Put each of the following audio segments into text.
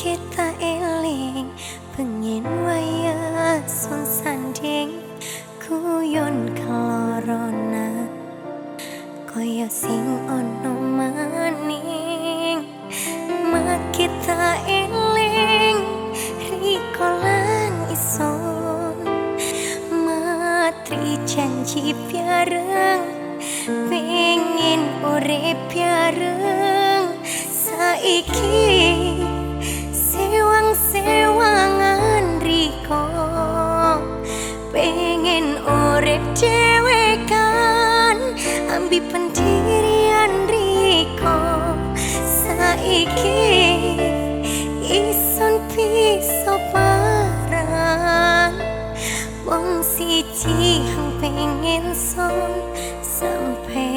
kita eling pengen waya sun sanding kuyon kelorona. Koyo sing ono maning. Mak kita eling rikolan ison. Matri janji piareng pengen urip piareng. Saiki ambi pendirian riko. Saiki ison piso paran wong siji pengen son sampai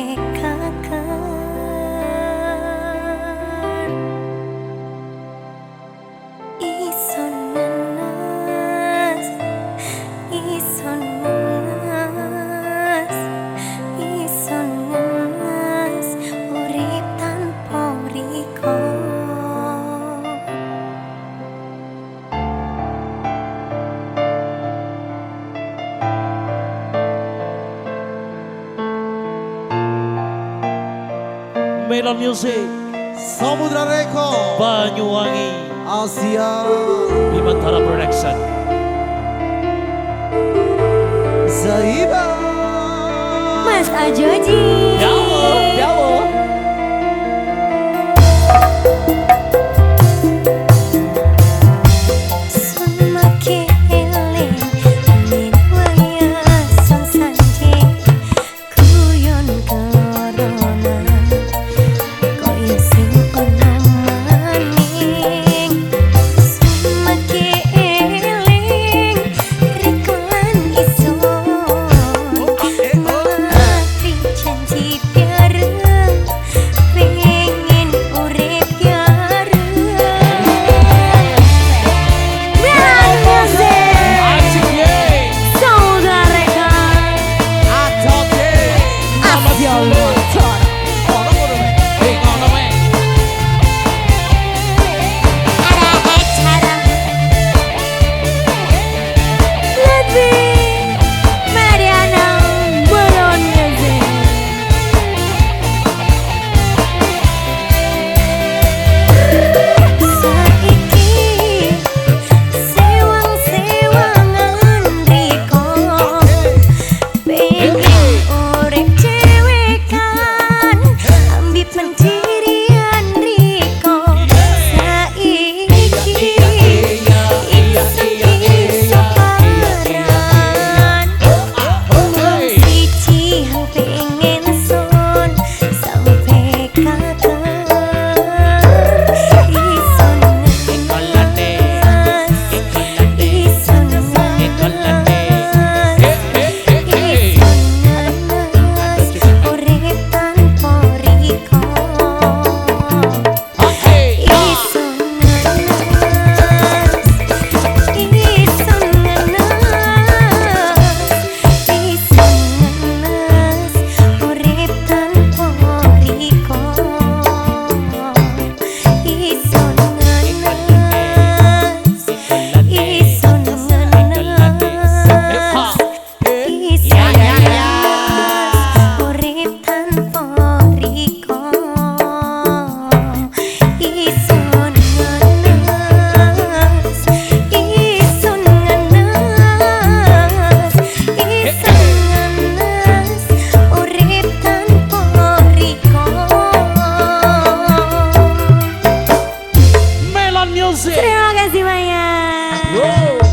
Melon Music. Samudra Record Banyuwangi. Asia. Bimantara Production. Zaiba. Mas Ajoji. your love. Terima kasih banyak. Wow